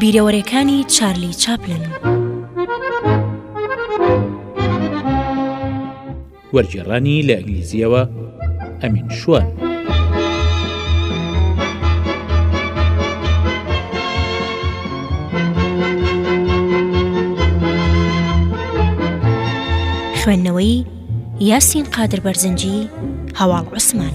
بیرەوەرێکانی چارلی چاپلن. وەرگێڕانی لە ئینگلیزیەوە، ئەمین شوان. خوێندنەوەی یاسین قادر بەرزنجی هەواڵ عوسمان.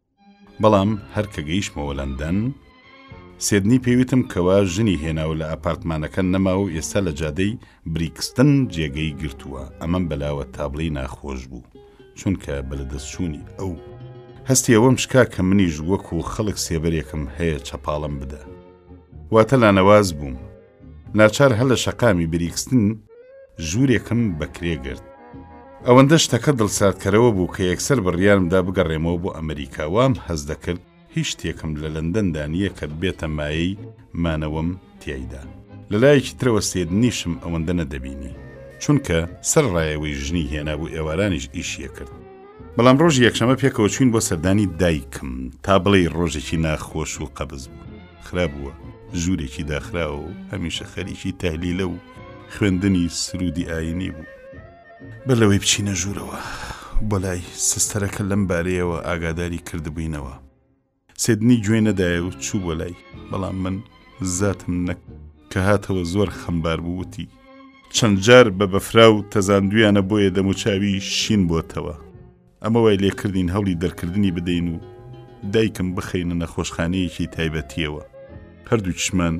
بەڵام هەر کە گەیشتمەوە لەندەن، سێدنی پێویتم کەوە ژنی هێنا و لە ئەپارتمانەکە نەما و ئێستا لە جادەی بریکستن جێگەی گرتووە، ئەمەم بەلاوە تابڵێی ناخۆش بوو، چونکە بە لەدەستچوونی ئەو، هەستی ئەوەم شکا کە منیش وەکوو خەڵک سێبەرێکم هەیە چەپاڵەم بدە، واتە لانەواز بووم. ناچار هەر لە شەقامی بریکستن ژوورێکم بە کرێ گرت. ئەوەندە شتەکە دڵساردکەرەوە بوو کە یەکسەر بڕیارم دا بگەڕێمەوە بۆ ئەمریکا. وام هەست دەکرد هیچ شتێکم لە لەندەندا نییە کە ببێتە مایەی مانەوەم تیایدا. لە لایەکی ترەوە سێدنیشم ئەوەندە نەدەبینی. چونکە سەر ڕایەوەی ژنی هێنابوو ئێوارانیش ئیشی ئەکرد. بەڵام ڕۆژی یەکشەمە پێکەوە چووین بۆ سەردانی دایکم. تا بڵێی ڕۆژێکی ناخۆش و قەبز بوو. خرابووە ژوورێکی داخراوە و هەمیشە خەریکی تەهلیلە و خوێندنی سرودی ئاینی بوو بە لەوەی بچینە ژوورەوە بۆ لای سستەرەکە لەم بارەیەوە ئاگاداری کردبووینەوە سێدنی گوێ نەدایە و چوو بۆ لای بەڵام من زاتم نەک کە هاتەوە زۆر خەمبار بووتی چەند جار بە بەفراو تەزاندویانە بۆیە دەموچاوی شین بۆتەوە ئەمە وای لێکردین هەوڵی دەرکردنی بدەین و دایکم بخەینە نەخۆشخانەیەکی تایبەتیەوە. هەردووکیشمان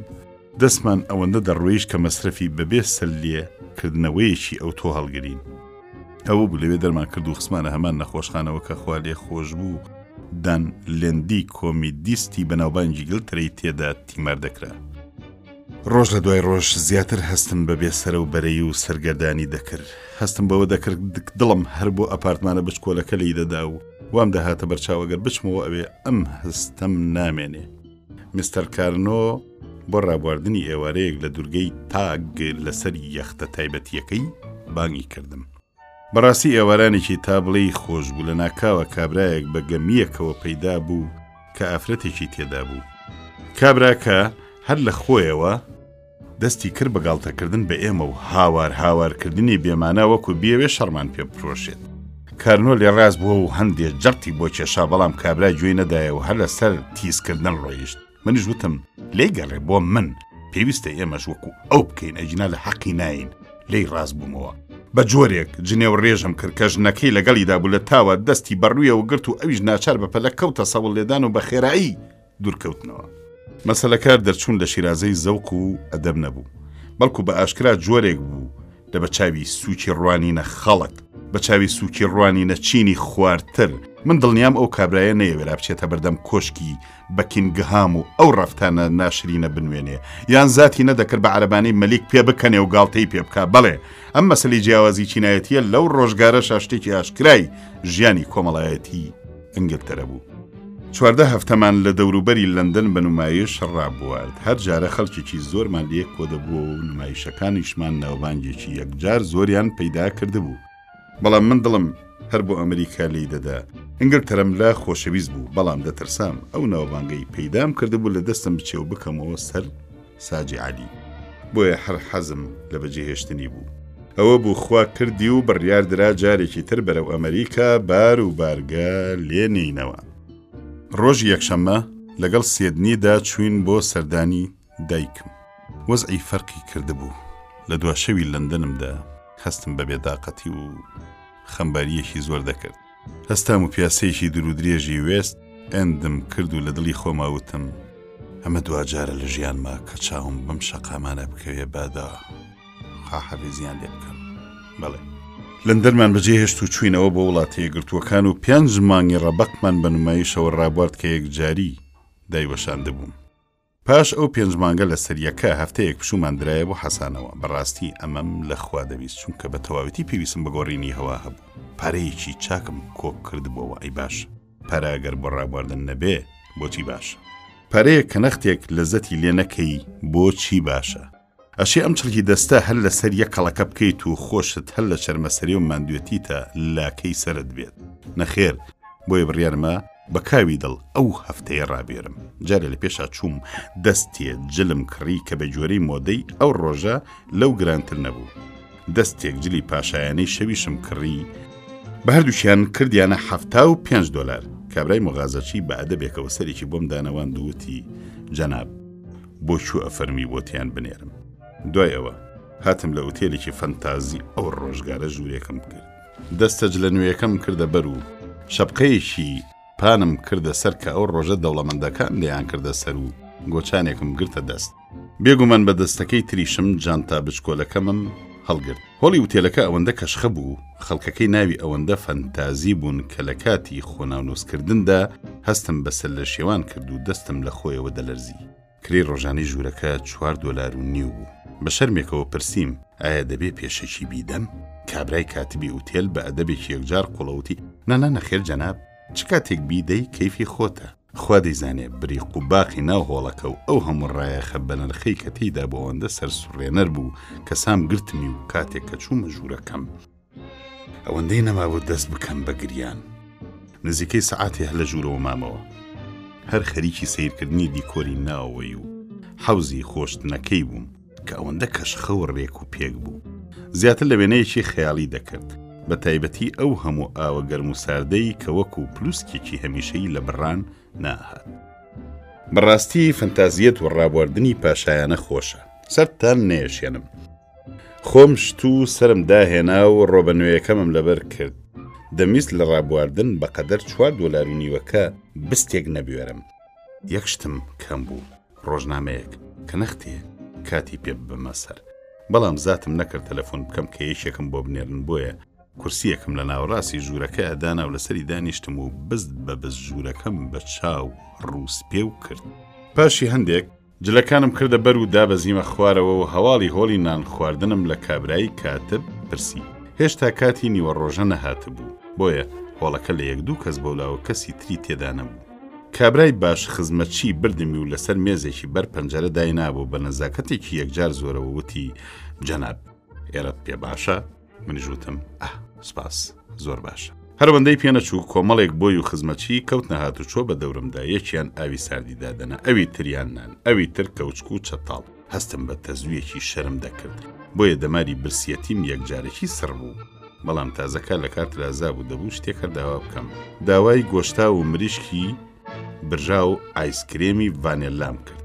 دەستمان ئەوەندە دەڕۆیشت کە مەسرەفی بەبێ سەرلێ کردنەوەیەکی ئەوتۆ هەڵگرین. ئەوە بوو لەوێ دەرمانکرد و خستمانە هەمان نەخۆشخانەوە کە خوالێخۆشبوو دان لێندی کۆمیدیستی بەناوبانگی گلتەرەی تێدا تیمار دەکرا. ڕۆژ لە دوای ڕۆژ زیاتر هەستم بە بێ سەرە و بەرەی و سەرگەردانی دەکرد هەستم بەوە دەکرد دڵم هەر بۆ ئەپارتمانە بچکۆلەکە لی دەدا و وام دەهاتە بەرچاوەگەر بچمەوە ئەوێ ئەم هەستەم نامێنێ مستەر کارنۆ بۆ ڕابواردنی ئێوارەیەک لە دوورگەی تاگ لەسەر یەختە تایبەتیەکەی بانگی کردم بەڕاستی ئێوارانێکی تا بڵێی خۆش بوو، لەناکاوە کابرایەک بە گەمییەکەوە پەیدا بوو کە ئافرەتێکی تێدا بوو. کابراکە هەر لە خۆیەوە، دەستی کرد بە گاڵتەکردن بە ئێمە و هاوار هاوار کردنی بێمانا وەکو بیەوێ شەڕمان پێ بفرۆشێت. کارنۆ لێ ڕاست بووە و هەندێ جەڕتی بۆ کێشا بەڵام کابرا گوێی نەدایەوە هەر لەسەر تیز کردن ڕۆیشت. منیش وتم لێی گەڕێ بۆ من پێویستە ئێمەش وەکو ئەو بکەین ئەگینا لە حەقی ناین لێی ڕاست بوومەوە بە جۆرێک جنێ و ڕێژم کرد کە ژنەکەی لەگەڵیدا بوو لە تاوە دەستی بەڕوویەوە گرت و ئەویش ناچار بە پەلە کەوتە سەوڵ لێدان و بە خێرایی دوورکەوتنەوە مەسەلەکار دەرچوون لە شیرازەی زەوق و ئەدەب نەبوو بەڵکو بە ئاشکرا جۆرێک بوو لە بە چاوی سوچی ڕوانینە خەڵک بە چاوی سوچی ڕوانینە چینی خوارتر من دڵنیام ئەو کابرایە نەیەوێرا بچێتە بەردەم کۆشکی بەکینگهام و ئەو ڕەفتانە ناشرینە بنوێنێ یان زاتی نەدەکرد بە عربانی مەلیک پێ بکەنێ و گاڵتەی پێ بکە بەڵێ ئەم مەسلی جیاوازی چینایەتیە لەو ڕۆژگارە شاشتێکی ئاشکرای ژیانی کۆمەڵایەتی ئنگلتەرە بوو. چواردە هەفتەمان لە دەوروبەری لەندەن بە نمایش ڕابوارد هەر جارە خەڵکێکی زۆرمان لە یەک کۆدەبووەوە و نمایشەکانیشمان ناوبانگێکی یەکجار زۆریان پەیدا کردبوو. بەڵام من دڵم هەر بۆ ئەمریکا لێی دەدا. ئینگلتەرام لا خۆشەویست بوو، بەڵام دەترسام ئەو ناوبانگەی پەیدام کردبوو لە دەستم بچێ و بکەمەوە سەر ساجی عەلی. بۆیە هەر حەزم لە بەجێهێشتنی بوو. ئەوە بوو خوا کردی و بڕیار درا جارێکی تر بەرەو ئەمریکا بار و بارگە لێ نێینەوە. ڕۆژی یەکشەممە لەگەڵ سێدنیدا چووین بۆ سەردانی دایکم. وەزعی فەرقی کردبوو. لە دوا شەوی لەندەنمدا هەستم بە بێتاقەتی و خەمبارییەکی زۆر دەکرد. هەستام و پیاسەیەکی دورودرێژی وێست ئێندم کرد و لە دڵی خۆما وتم، ئەمە دواجارە لە ژیانما کە چاوم بەم شەقامانە بکەوێ بادا خاحافیزیان لێ بکەم. بەڵێ. لەندەنمان بەجێ هێشت و چووینەوە بۆ وڵاتە یەکگرتووەکان و پێنج مانگی ڕەبەقمان بە نمایشەوە ڕابوارد کە یەکجاری دایوەشاندبووم. پاش ئەو پێنج مانگە لەسەریەکە هەفتەیەک پشوومان درایە بۆ حەسانەوە، بەڕاستی ئەمەم لە خوا دەویست، چونکە بە تەواوەتی پێویستم بە گۆڕینی هەوا هەبوو، پارەیەکی چاکم کۆ کردبۆوە، ئەی باشە پارە ئەگەر بۆ ڕابواردن نەبێ بۆچی باشە؟ پارەیەک کە نەختێک لەزەتی لێ نەکەی بۆچی باشە؟ ئەشێ ئەم چڵکی دەستە هەر لەسەر یەک کەڵەکە بکەیت و خۆشت هەر لە چەرمەسەری و ماندوێتیتە لاکەی سەرت بێت. نەخێر، بۆیە بڕیارمە بە کاوی دڵ ئەو هەفتەیە ڕابێرم. جارێ لە پێشا چووم دەستێ جلم کڕی کە بە گوێرەی مۆدەی ئەو ڕۆژە لەو گرانتر نەبوو. دەستێک جلی پاشایانەی شەویشم کڕی. بە هەردووکیان کردیانە حەفتا و پێنج دۆلار. کابرای مغازەچی بە ئەدەبێکەوە سەرێکی بۆم دانەواند و وتی، جەناب، بۆ چوو ئەفەرمی بۆتیان بنێرم. دوای ئەوە هاتم لە ئوتێلێکی فەنتازی ئەو ڕۆژگارە ژوورێکم کرد. دەستە جلە نوێیەکەم کردە بەر و شەپقەیەکی پانم کردە سەر کە ئەو ڕۆژە دەوڵەمەندەکان لێیان کردە سەر و گۆچانێکم گرتە دەست. بێگومان بە دەستەکەی تریشم جانتا بچکۆلەکەمم هەڵگرت. هۆڵی ئوتێلەکە ئەوەندە کەشخە بوو، خەڵکەکەی ناوی ئەوەندە فەنتازی بوون کە لە کاتی خۆناونووسکردندا هەستم بە سەرلەشێوان کرد و دەستم لە خۆیەوە دەلەرزی. کرێی ڕۆژانەی ژوورەکە چوار دۆلار و نیو بوو. بە شەرمێکەوە پرسیم، ئایا دەبێ پێشەکی بیدەم؟ کابرای کاتبی ئوتێل بە ئەدەبێکی یەکجار قۆڵەوتی، نا نا نەخێر جەناب، چ کاتێک بیدەی کەیفی خۆتە. خوا دەیزانێ بری قوباقی ناو هۆڵەکە و ئەو هەموو ڕایەخە بەنرخەی کە تێیدا بوو ئەوەندە سەرسوڕێنەر بوو کە سام گرتمی و کاتێک کە چوومە ژوورەکەم ئەوەندەی نەمابوو دەست بکەم بە گریان نزیکەی سەعاتێ هەر لە ژوورەوە مامەوە هەر خەریکی سەیرکردنی دیکۆری ناوەوەی و حەوزی خۆشتنەکەی بووم کە ئەوەندە کەشخە و رێک و پێک بوو، زیاتر لە وێنەیەکی خەیاڵی دەکرد، بە تایبەتی ئەو هەموو ئاوە گەرم و ساردەی کە وەکوو پلووسکێکی هەمیشەیی لە بڕان ناهات. بە راستی فەنتازییەت و رابواردنی پاشایانە خۆشە. سەرتان نەیەشێنم. خۆم شت و سەرم داهێنا و رۆبە نوێیەکەمم لەبەر کرد. دەمویست لە رابواردن بە قەدەر چوار دۆلار و نیوەکە بستێک نەبوێرم. یەک شتم کەم بوو. ڕۆژنامەیەک کە نەختێ کاتی پێ ببەمە سەر بەڵام زاتم نەکرد تەلەفۆن بکەم کە یەکێکم بۆ بنێرن بۆیە کورسیەکم لە ناوەڕاستی ژوورەکە داناو لەسەری دانیشتم و بست بە بست ژوورەکەم بە چاو ڕووسپێ و کرد پاشی هەندێک جلەکانم کردە بەر و دابەزیمە خوارەوە و هەواڵی هۆڵی نان خواردنم لە کابرای کاتب پرسی هێشتا کاتی نیوەڕۆژە نەهاتبوو بۆیە هۆڵەکە لە یەک دوو کەس بەولاوە کەسی تری تێدا نەبوو کابرای باش خزمەتچی بردمی و لەسەر مێزێکی بەر پەنجەرە داینا بۆ بە نەزاکەتێکی یەکجار زۆرەوە وتی، جەناب، ئێرەت پێ باشە؟ منیش وتم، ئاه، سپاس، زۆر باشە. هەرەوەندەی پێ نەچوو، کۆمەڵێک بۆی و خزمەتچی کەوتنە هاتوچۆ بە دەورمدا، یەکیان ئاوی ساردی دادەنا، ئەوی تریان نان، ئەوی تر کەوچک و چەتاڵ. هەستم بە تەزوویەکی شەرم دەکرد، بۆیە دەماری برسیەتیم یەکجارەکی سڕ بوو. بەڵام تازە کار لە کار ترازابوو، دەبوو شتێک هەر داوا بکەم. داوای گۆشتاو و مریشکی برژاو و ئایسکرێمی ڤانێللام کرد.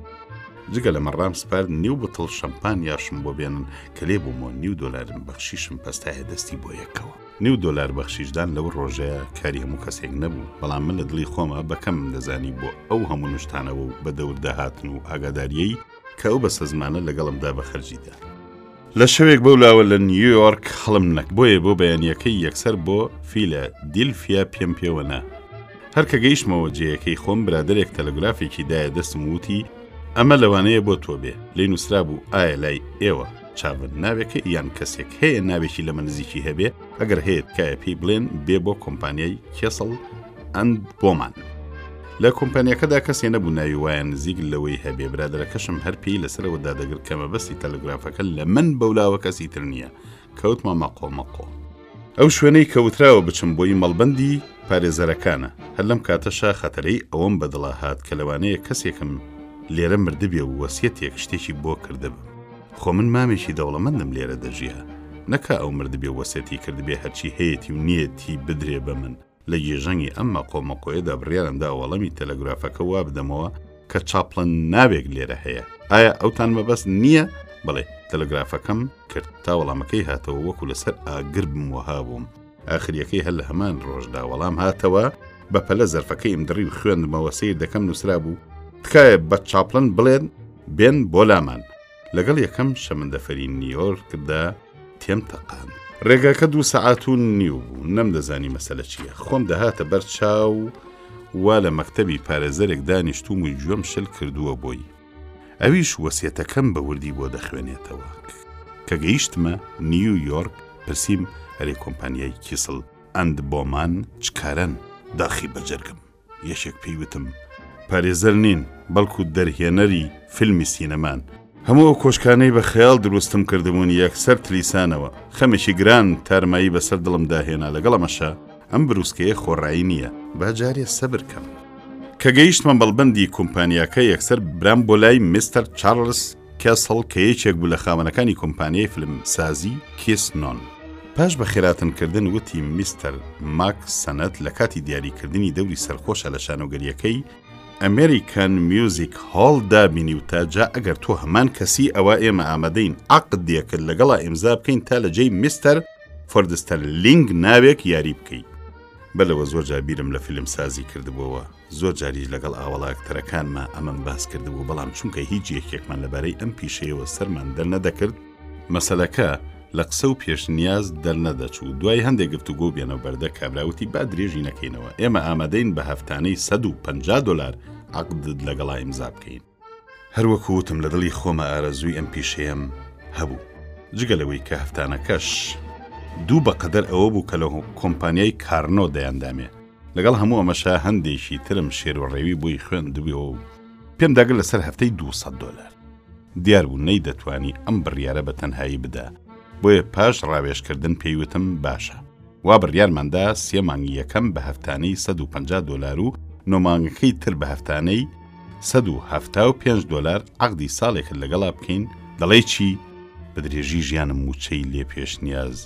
جگە لەمە ڕام سپارد نیو بتڵ شەمپانیاشم بۆ بێنن، کە لێبوومەوە نیو دۆلارم بەخشیشم پەستایە دەستی بۆ یەکەوە. نیو دۆلار بەخشیشدان لەو ڕۆژەیا کاری هەموو کەسێک نەبوو، بەڵام من لە دڵی خۆما بە کەمم دەزانی بۆ ئەو هەموو نوشتانەوە و بەدەوردا هاتن و ئاگادارییەی کە ئەو بەسەزمانە لەگەڵمدا بە خەرجی دا. لە شەوێک بەو لاوە لە نیویۆرک هەڵم نەک، بۆیە بۆ بەیانییەکەی یەکسەر بۆ فیلە دیلفیا پێم پێوە نا. هەر کە گەیشتمەوە جێیەکەی خۆم، برادەرێک تەلەگرافێکی دایە دەستم و وتی، ئەمە لەوانەیە بۆ تۆ بێ، لێی نووسرابوو ئایا لای ئێوە؟ چاڤن ناوێکە یان کەسێک هەیە ناوێکی لەمە نزیکی هەبێ ئەگەر هەیە تکایە پێی بڵێن بێ بۆ کۆمپانیای کێسەڵ ئەند بۆمان. لە کۆمپانیەکەدا کەسێ نەبوو ناوی وایە نزیک لەوەی هەبێ برادەرەکەشم هەر پێی لەسەرەوە دادەگر کەمە بەستی تەلگرافەکە لە من بەولاوە کەسی تر نییە کەوتمە مەقۆ مەقۆ. ئەو شوێنەی کە وتراوە بچم بۆی مەڵبەندی پارێزەرەکانە، هەر لەم کاتەشا خەتەرەی ئەوەم بە دڵا هات کە لەوانەیە کەسێکم لێرە مردبێ و وەسیەتێک شتێکی بۆ کردبم. خۆ من مامێکی دەوڵەمەندم لێرە دەژیا، نەکا ئەو مردبێ و وەسیەتی کردبێ هەرچی هەیەتی و نییەتی بدرێ بە من، لە گێژەنگی ئەم مەقۆمەقۆیەدا بڕیارم دا وەڵەمی تەلەگرافەکە وا بدەمەوە کە چاپڵن ناوێک لێرە هەیە، ئایا ئەوتان مەبەست نییە؟ بەڵێ، تەلەگرافەکەم کرد تا وەڵامەکەی هاتەوە وەکو لەسەر ئاگر بم وەها بووم، ئاخرییەکەی هەر لە هەمان ڕۆژدا وەڵام هاتەوە، بە پەلە زەرفەکەیم دڕی و خوێندمەوە سەیر دەکەم نووسرابوو، تکایە بە چاپڵن بڵێن بێن بۆ لامان. لەگەڵ یەکەم شەمەندەفەری نیۆرک دا تێم تەقاند. ڕێگاکە دوو سەعات و نیو بوو، نەمدەزانی مەسەلە چییە. خۆم دەهاتە بەر چاو وا لە مەکتەبی پارێزەرێک دانیشتووم و گوێم شل کردووە بۆی. ئەویش وەسیەتەکەم بە وردی بۆ دەخوێنێتەوە. کە گەیشتمە نیویۆرک پرسیم ئەرێ کۆمپانیای کیسڵ ئەند بۆمان چ کارەن؟ داخی بە جەرگم. یەکێک پێی وتم، پارێزەر نین، بەڵکو دەرهێنەری فیلمی سینەمان. هەموو ئەو کۆشکانەی بە خەیاڵ دروستم کردبوون یەکسەر تلیسانەوە. خەمێکی گران تارمایی بەسەر دڵمدا هێنا، لەگەڵ ئەمەشا ئەم بروسکەیە خۆڕایی نییە. با جارێ سەبر کەم. کە گەیشتمە مەڵبەندی کومپانیاکە، یەکسەر برام بۆ لای میستەر چارڵس. کەسڵ کە یەکێک بوو لە خاوەنەکانی کۆمپانیای فیلمسازی کیس نۆن. پاش بەخێراتنکردن وتی میستەر ماک سەنەت لە کاتی دیاریکردنی دەوری سەرخۆشە لە شانۆگەریەکەی ئەمریکان میوزیک هۆڵ دا بینیوتە جا ئەگەر تۆ هەمان کەسی ئەوا ئێمە ئامەدەین عەقدێکت لەگەڵا ئیمزا بکەین تا لە جێی میستەر فۆردستەر لینگ ناوێک یاری بکەی بە لەوە زۆر جا بیرم لە فیلمسازی کردبووەوە. زۆر جاریش لەگەڵ ئاوەڵاکتەرەکانما ئەمەم باس کردبوو، بەڵام چونکە هیچ یەکێکمان لەبارەی ئەم پیشەیەوە سەرمان دەرنەدەکرد، مەسەلەکە لە قسە و پێشنیاز دەرنەدەچوو، دوای هەندێ گفتوگۆ و بێنەوبەردە کابرا وتی با درێژی نەکەینەوە، ئێمە ئامادەین بە هەفتانەی سەد و پەنجا دۆلار عەقدت لەگەڵا ئیمزا بکەین. هەر وەکو وتم لە دڵی خۆمە ئارەزووی ئەم پیشەیەم هەبوو جگە لەوەی کە هەفتانەکەش. دوو بەقەدەر ئەوە بوو کە لە کۆمپانیای کارنۆ دەیاندامێ. لەگەڵ هەموو ئەمەشا هەندێکی ترم شێروڕێوی بۆی خوێندبوویەوە و پێم داگرت لەسەر هەفتەی دوو سەد دۆلار. دیار بوو نەیدەتوانی ئەم بڕیارە بە تەنهایی بدا، بۆیە پاش ڕاوێژکردن پێی وتم باشە. وا بڕیارمان دا سێ مانگی یەکەم بە هەفتانەی سەد و پەنجا دۆلار و نۆ مانگەکەی تر بە هەفتانەی سەد و هەفتا و پێنج دۆلار عەقدی ساڵێکت لەگەڵا بکەین، دەڵێی چی؟ بە درێژی ژیانم مووچەی لێ پێشنیاز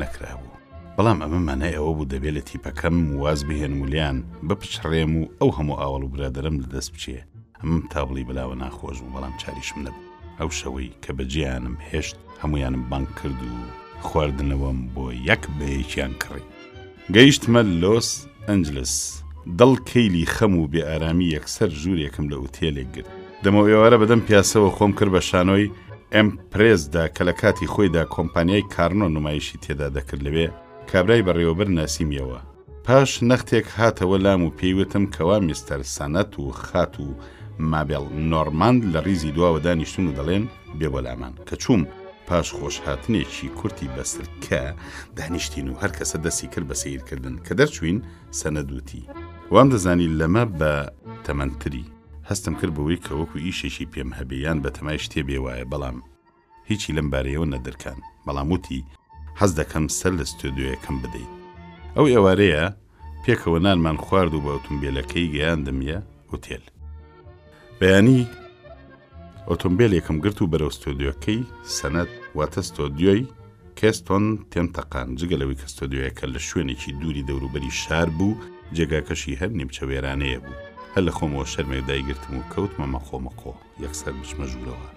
نەکرابوو، بەڵام ئەمە مانای ئەوە بوو دەبێ لە تیپەکەم واز بهێنم و لێیان بپچڕێم و ئەو هەموو ئاوەڵ و برادەرەم لە دەست بچێ. ئەم تابڵی بلاوە ناخۆش بوو بەڵام چاریشم نەبوو ئەو شەوەی کە بەجێیانم هێشت هەمویانم بانگ کرد و خواردنەوەم بۆ یەک بە یەکیان کڕی گەیشتمە لۆس ئەنجلس دڵ کەیلی خەم و بێ ئارامی یەکسەر ژوورێکم لە ئوتێلێک گرت دەمەو ئێوارە بەدەم پیاسەوە خۆم کرد بە شانۆی ئەم پرێزدا کە لە کاتی خۆیدا کۆمپانیای کارنۆ نمایشی تێدا دەکرد لەوێ کابرای بەڕێوەبەر ناسیمیەوە پاش نەختێک هاتەوە لام و پێی وتم کەوا میستەر سەنەت و خات و مابێڵ نۆرماند لە ریزی دواوە دانیشتون و دەڵێن بێ بۆ لامان کە چووم پاش خۆشهاتنێکی کورتی بە سرکە دانیشتین و هەر کەسە دەستی کرد بە سەیرکردن کە دەرچوین سەنەد وتی وام دەزانی لەمە بە تەمەنتری هەستم کرد بەوەی کە وەکو ئیشێکی پێم هەبێ یان بەتەمای شتێ بێ وایە بەڵام هیچی لەم بارەیەوە نەدرکاند، بەڵام وتی، حەز دەکەم سەر لە ستۆدیۆیەکەم بدەیت. ئەو ئێوارەیە پێکەوە نانمان خوارد و بە ئۆتۆمبێلەکەی گەیاندمیە ئوتێل. بەیانی ئۆتۆمبێلێکم گرت و بەرەو ستۆدیۆکەی سەند واتە ستۆدیۆی کێستۆن تێم تەقان، جگە لەوەی کە ستۆدیۆیەکە لە شوێنێکی دووری دەوروبەری شار بوو، جێگاکەشی هەر نیمچە وێرانەیە بوو، هەر لە خۆمەوە شەرمێک دایگرتم و کەوتمە مەقۆ مەقۆ. یەکسەر بچمە ژوورەوە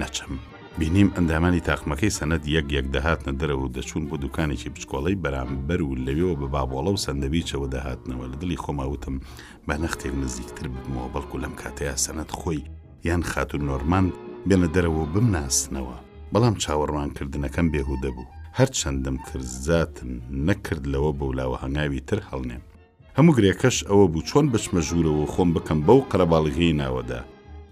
نەچم. بینیم ئەندامانی تاقمەکەی سەند یەک یەک دەهاتنە دەرەوە و دەچوون بۆ دوکانێکی بچکۆڵەی بەرامبەر و لەوێوە بە بابۆڵە و سەندەویچەوە دەهاتنەوە لە دڵی خۆما وتم با نەختێک نزیکتر ببمەوە بەڵکو لەم کاتەیا سەند خۆی یان خاتوو نۆرماند بێنە دەرەوە و بمناسنەوە بەڵام چاوەڕوانکردنەکەم بێهودە بوو هەرچەندم کرد زاتم نەکرد لەوە بەولاوە هەنگاوی تر هەڵنێم. هەموو گرێکەش ئەوە بوو چۆن بچمە ژوورەوە و خۆم بکەم بەو قەرەباڵغیەی ناوەدا.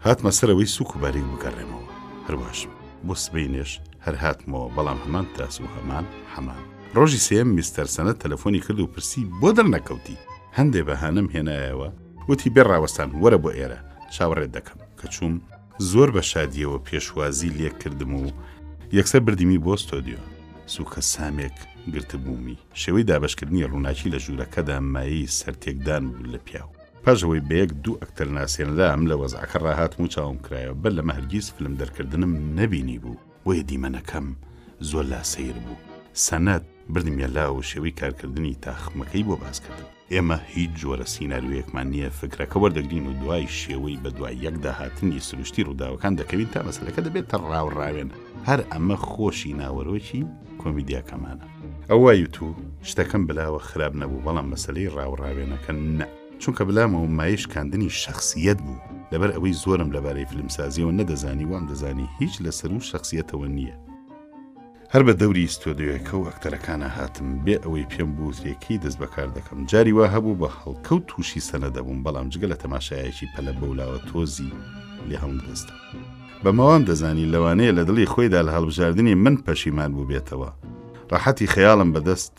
هاتمە سەرەوەی سووک و باریک بگەڕێمەوە. هەرواش بوو. بۆ سبەینێش هەر هاتمەوە، بەڵام هەمان تاس و هەمان حەمام. ڕۆژی سێیەم میستەر سەنەد تەلەفۆنی کرد و پرسی، بۆ دەرنەکەوتی؟ هەندێ بەهانەم هێنایەوە، وتی، بێ ڕاوەستان وەرە بۆ ئێرە، چاوەڕێت دەکەم. کە چووم. زۆر بە شادییەوە پێشوازی لێ کردم و یەکسەر بردیمی بۆ ستۆدیۆ. سووکە سامێک گرتبوومی. شێوەی دابەشکردنی ڕووناکی لە ژوورەکەدا مایەی سەرتێکدان بوو لە پیاو. پاش ئەوەی بە یەک دوو ئەکتەر ناسێنرام، لە وەزعەکە ڕاهاتم و چاوم کرایەوە. بەر لەمە هەرگیز فیلم دەرکردنم نەبینیبوو. بۆیە دیمەنەکەم زۆر لا سەیر بوو. سەند، بردمیە لا و شێوەی کارکردنی تاقمەکەی بۆ باس کردم. ئێمە هیچ جۆرە سیناریۆیەکمان نییە، فکرەکە وەردەگرین و دوای شێوەی بە دوای یەکدا هاتنی سروشتی ڕووداوەکان دەکەوین تا مەسەلەکە دەبێتە ڕاوڕاوێن. هەر ئەمە خۆشی ناوەرۆکی کۆمیدیاکەمانە. ئەو وای وتوو، شتەکەم بلاوە خراپ نەبوو، بەڵام مەسەلەی ڕاوڕاوێنەکە نا. چونکە بلامەوە مایەی شکاندنی شەخسییەت بوو، لەبەر ئەوەی زۆرم لەبارەی فیلمسازییەوە نەدەزانی، وام دەزانی هیچ لە سەروو شەخسییەتەوە نییە. هەر بە دەوری ستۆدیۆیەکە و ئەکتەرەکانا هاتم، بێ ئەوەی پێم بوترێ کەی دەست بە کار دەکەم. جاری وا هەبوو بە هەڵکەوت تووشی سەنە دەبووم، بەڵام جگە لە تەماشایەکی پەلە بەولاوە تۆزی لێ هەڵمدەستم. بەمە وام دەزانی لەوانەیە لە دڵی خۆیدا لە هەڵبژاردنی من پەشیمان بووبێتەوە. ڕەحەتی خەیاڵم بە دەست